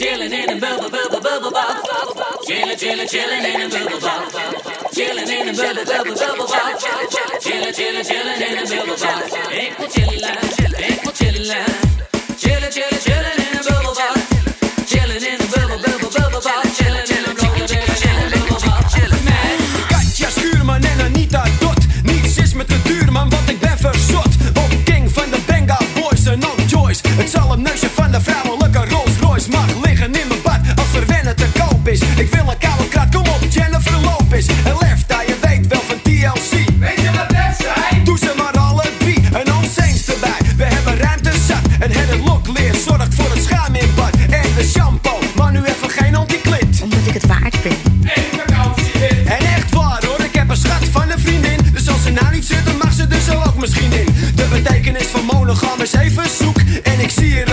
Chilling in a bubble, bubble, bubble box. Chilling, chilling, chilling in a bubble box. In a bubble, bubble, bubble box. Chilling, chilling, chilling in a bubble box. Chilla. Chilling, chilling, chilling in bubble in bubble, bubble, bubble in bubble. Katja Schuurman en Anita Dot. Niets is me te duur, man, want ik ben verzot. Op King van de Benga Boys en ook Joyce. Het zal een neusje van de vrouwelijke mijn cijfers zoek en ik zie er